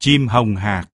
chim hồng hạc.